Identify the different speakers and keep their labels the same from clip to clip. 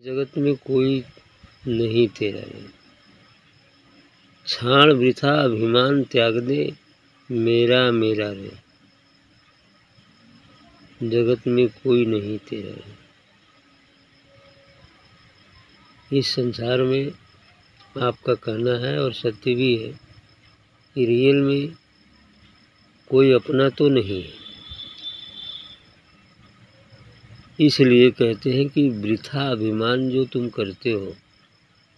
Speaker 1: जगत में कोई नहीं तेरा रे छाण वृथा, अभिमान त्याग दे मेरा मेरा रे जगत में कोई नहीं तेरा रे इस संसार में आपका कहना है और सत्य भी है कि रियल में कोई अपना तो नहीं है। इसलिए कहते हैं कि वृथा अभिमान जो तुम करते हो,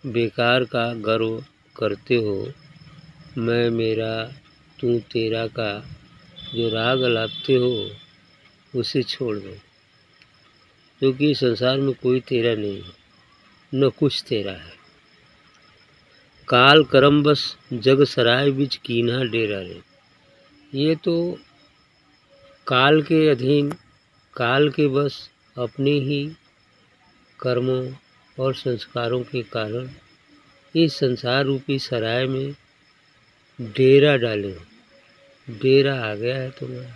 Speaker 1: बेकार का गर्व करते हो, मैं मेरा, तू तेरा का जो राग लापते हो, उसे छोड़ दो। क्योंकि तो संसार में कोई तेरा नहीं है, न कुछ तेरा है। काल करम बस जग सराय बिच कीना डेरा रे। ये तो काल के अधीन, काल के बस अपने ही कर्मों और संस्कारों के कारण इस संसार रूपी सराय में डेरा डाले डेरा आ गया है तुम्हारा।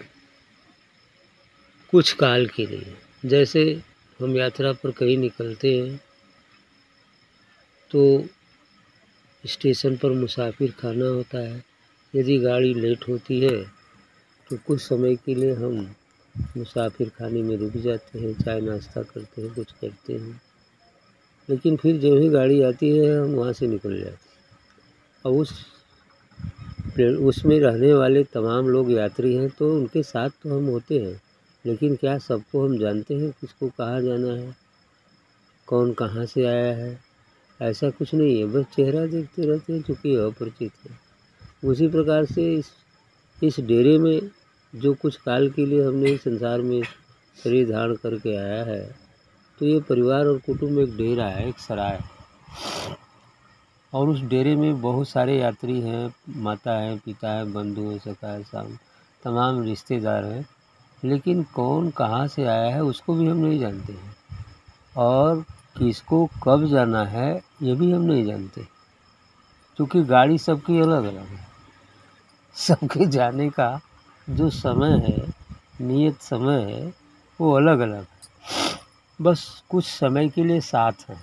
Speaker 1: कुछ काल के लिए। जैसे हम यात्रा पर कहीं निकलते हैं तो स्टेशन पर मुसाफिर खाना होता है। यदि गाड़ी लेट होती है तो कुछ समय के लिए हम मुसाफिर खाने में रुक जाते हैं, चाय नाश्ता करते हैं, कुछ करते हैं। लेकिन फिर जो ही गाड़ी आती है, हम वहाँ से निकल जाते हैं। और उस उसमें रहने वाले तमाम लोग यात्री हैं तो उनके साथ तो हम होते हैं। लेकिन क्या सबको हम जानते हैं, किसको कहाँ जाना है? कौन कहाँ से आया है? ऐसा कुछ नहीं है, बस चेहरा देखते रहते हैं चूँकि अपरिचित है। उसी प्रकार से इस इस डेरे में जो कुछ काल के लिए हमने इस संसार में शरीर धारण करके आया है तो ये परिवार और कुटुंब एक डेरा है, एक सराय। और उस डेरे में बहुत सारे यात्री हैं, माता है, पिता है, बंधु है, सखा है शाम तमाम रिश्तेदार हैं। लेकिन कौन कहाँ से आया है, उसको भी हम नहीं जानते हैं। और किसको कब जाना है, ये भी हम नहीं जानते। क्योंकि गाड़ी सबकी अलग अलग है। सबके जाने का जो समय है, नियत समय है, वो अलग अलग है। बस कुछ समय के लिए साथ हैं।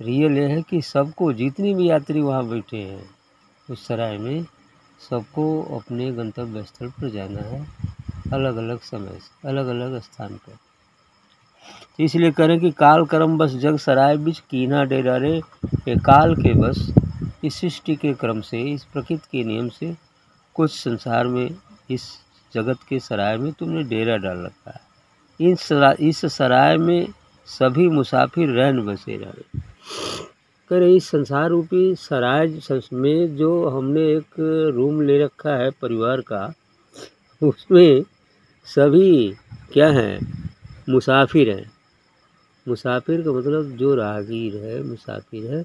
Speaker 1: रियल ये है कि सबको जितनी भी यात्री वहाँ बैठे हैं, उस सराय में सबको अपने गंतव्य स्थल पर जाना है अलग अलग समय से अलग अलग स्थान पर। इसलिए करें कि काल क्रम बस जग सराय बीच कीना डेरा रे ये काल के बस, इस सृष्टि के क्रम से, इस प्रकृति के नियम से कुछ संसार में इस जगत के सराय में तुमने डेरा डाल रखा है। इन सरा, इस सराय में सभी मुसाफिर रहन बसे रहे। करे इस संसार रूपी सराय में जो हमने एक रूम ले रखा है परिवार का उसमें सभी क्या हैं? मुसाफिर हैं। मुसाफिर का मतलब जो राहगीर है मुसाफिर है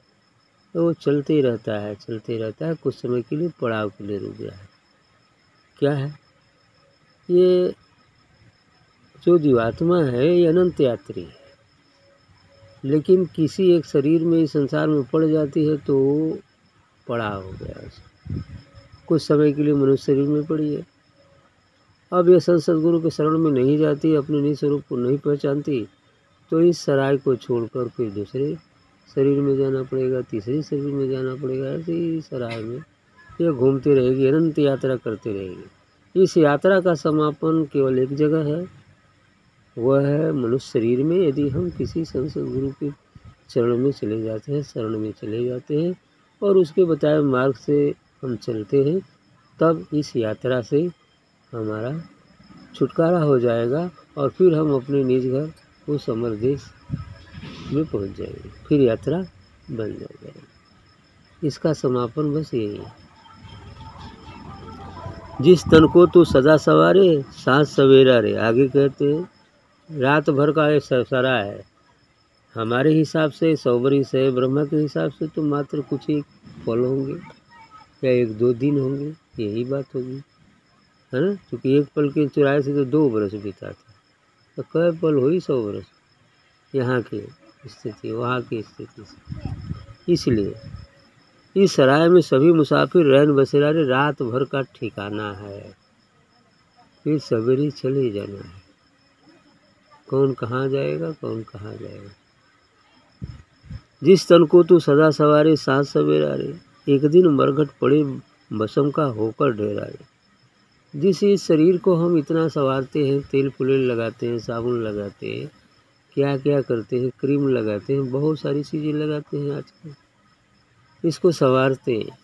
Speaker 1: तो वो चलते रहता है चलते रहता है कुछ समय के लिए पड़ाव के लिए रुक गया है। क्या है? ये जो जीवात्मा है, ये अनंत यात्री है। लेकिन किसी एक शरीर में इस संसार में पड़ जाती है तो पड़ा हो गया उसे। कुछ समय के लिए मनुष्य शरीर में पड़ी है। अब यह संसद गुरु के शरण में नहीं जाती, अपने निज स्वरूप को नहीं पहचानती तो इस सराय को छोड़कर फिर दूसरे शरीर में जाना पड़ेगा, तीसरे शरीर में जाना पड़ेगा, ऐसे ही सराय में यह घूमती रहेगी, अनंत यात्रा करती रहेगी। इस यात्रा का समापन केवल एक जगह है। वह है मनुष्य शरीर में, यदि हम किसी संसद गुरु के चरण में चले जाते हैं, शरण में चले जाते हैं, और उसके बताए मार्ग से हम चलते हैं, तब इस यात्रा से हमारा छुटकारा हो जाएगा, और फिर हम अपने निज घर उस अमर देश में पहुँच जाएँगे। फिर यात्रा बन जाएगी। इसका समापन बस यही है। जिस तन को तू सदा सवारे, सांस सवेरा रे। आगे कहते हैं, रात भर का ये सरा है। हमारे हिसाब से सौ बरिस है ब्रह्मा के हिसाब से तो मात्र कुछ ही पल होंगे, या एक दो दिन होंगे, यही बात होगी। है ना? क्योंकि एक पल के चुराए से तो दो बरस बीता था। तो कई पल हुई सौ बरस? यहाँ की स्थिति, वहाँ की स्थिति से। इसलिए इस सराय में सभी मुसाफिर रहन बसेरा रे रात भर का ठिकाना है। फिर सवेरे चले जाना है। कौन कहाँ जाएगा, कौन कहाँ जाएगा? जिस तन को तू सदा सवारे साथ सवेरा रे, एक दिन मरघट पड़े बसम का होकर ढेरा रे। जिस इस शरीर को हम इतना संवारते हैं, तेल फुलेल लगाते हैं, साबुन लगाते हैं क्या क्या करते हैं, क्रीम लगाते हैं, बहुत सारी चीज़ें लगाते हैं आजकल। इसको संवारते हैं।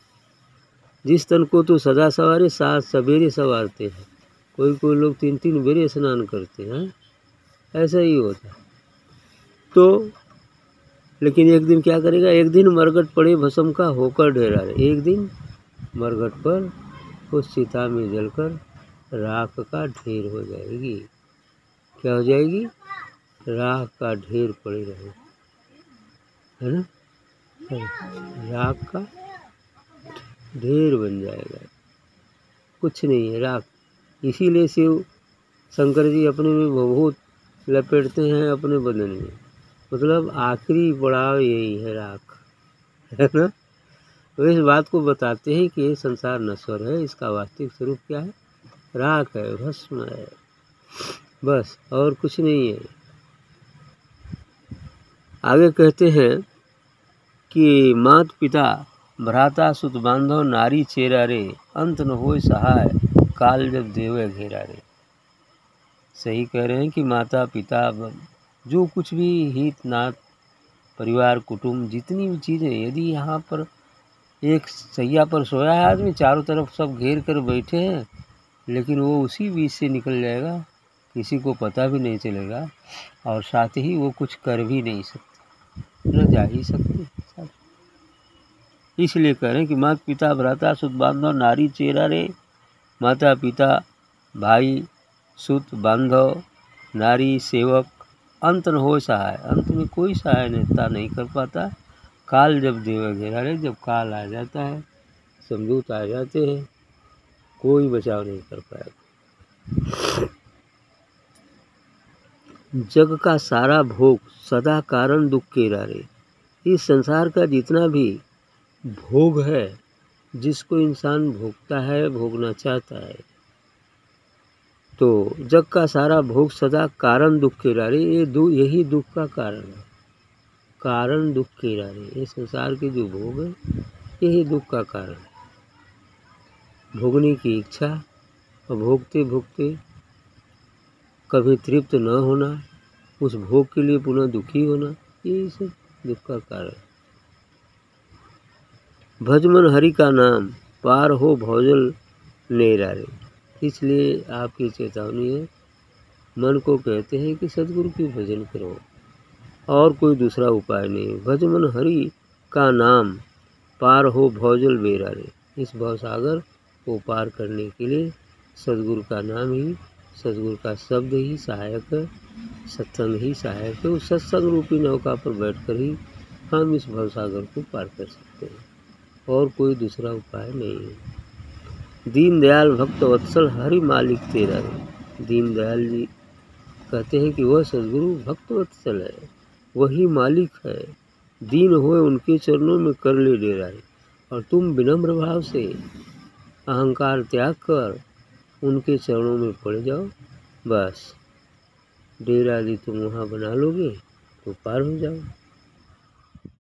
Speaker 1: जिस तन को तो सदा सवारे, सात सवेरे संवारते हैं। कोई कोई लोग तीन तीन बेरे स्नान करते हैं ऐसा ही होता है। तो लेकिन एक दिन क्या करेगा? एक दिन मरगट पड़े भस्म का होकर ढेरा एक दिन मरगट पर उस सीता में जलकर राख का ढेर हो जाएगी। क्या हो जाएगी? राख का ढेर पड़े रहे। है ना? राख का ढेर बन जाएगा। कुछ नहीं है राख इसीलिए शिव शंकर जी अपने में बहुत लपेटते हैं अपने बदन में। मतलब आखिरी पड़ाव यही है राख है ना? तो इस बात को बताते हैं कि ये संसार नश्वर है, इसका वास्तविक स्वरूप क्या है? राख है, भस्म है। बस, और कुछ नहीं है। आगे कहते हैं कि मात पिता भ्राता, सुत बांधो नारी चेरा रे, अंत न हो सहाय, काल जब देव घेरा रे। सही कह रहे हैं कि माता पिता जो कुछ भी हित, नात, परिवार, कुटुंब, जितनी भी चीज़ें, यदि यहाँ पर एक सैया पर सोया है आदमी, चारों तरफ़ सब घेर कर बैठे हैं, लेकिन वो उसी बीच से निकल जाएगा, किसी को पता भी नहीं चलेगा, और साथ ही वो कुछ कर भी नहीं सकते, न जा ही सकते। इसलिए कह रहे हैं कि माता पिता भ्राता, सुत बांधव, नारी चेरा रे। माता पिता भाई, सुत बांधव, नारी, सेवक, अंत न हो सहाय। अंत में कोई सहायता नहीं कर पाता। काल जब देव घेरा रे जब काल आ जाता है, समझूत आ जाते हैं, कोई बचाव नहीं कर पाएगा जग का सारा भोग सदा कारण दुख के रे इस संसार का जितना भी भोग है, जिसको इंसान भोगता है, भोगना चाहता है। तो जग का सारा भोग सदा कारण दुख के रारे, ये दु, यही दुख का कारण है। कारण दुख के रारे, ये संसार के जो भोग है, यही दुख का कारण है। भोगने की इच्छा, और भोगते भोगते कभी तृप्त न होना, उस भोग के लिए पुनः दुखी होना यही सब दुख का कारण भजमन हरि का नाम पार हो भोजल नेरारे इसलिए आपकी चेतावनी है, मन को कहते हैं कि सदगुरु की भजन करो। और कोई दूसरा उपाय नहीं। भजमन हरि का नाम पार हो भौजल बेरा रे इस भवसागर को पार करने के लिए सदगुरु का नाम ही, सदगुरु का शब्द ही सहायक है सत्संग ही सहायक है। उस सत्संग रूपी नौका पर बैठकर ही हम इस भवसागर को पार कर सकते हैं। और कोई दूसरा उपाय नहीं। है दीनदयाल भक्त वत्सल हरि मालिक तेरा है। दीनदयाल जी कहते हैं कि वह सदगुरु भक्त वत्सल है। वही मालिक है। दीन हुए उनके चरणों में कर ले डेरा है। और तुम विनम्र भाव से अहंकार त्याग कर उनके चरणों में पड़ जाओ। बस। डेरा यदि तुम वहाँ बना लोगे तो पार हो जाओ।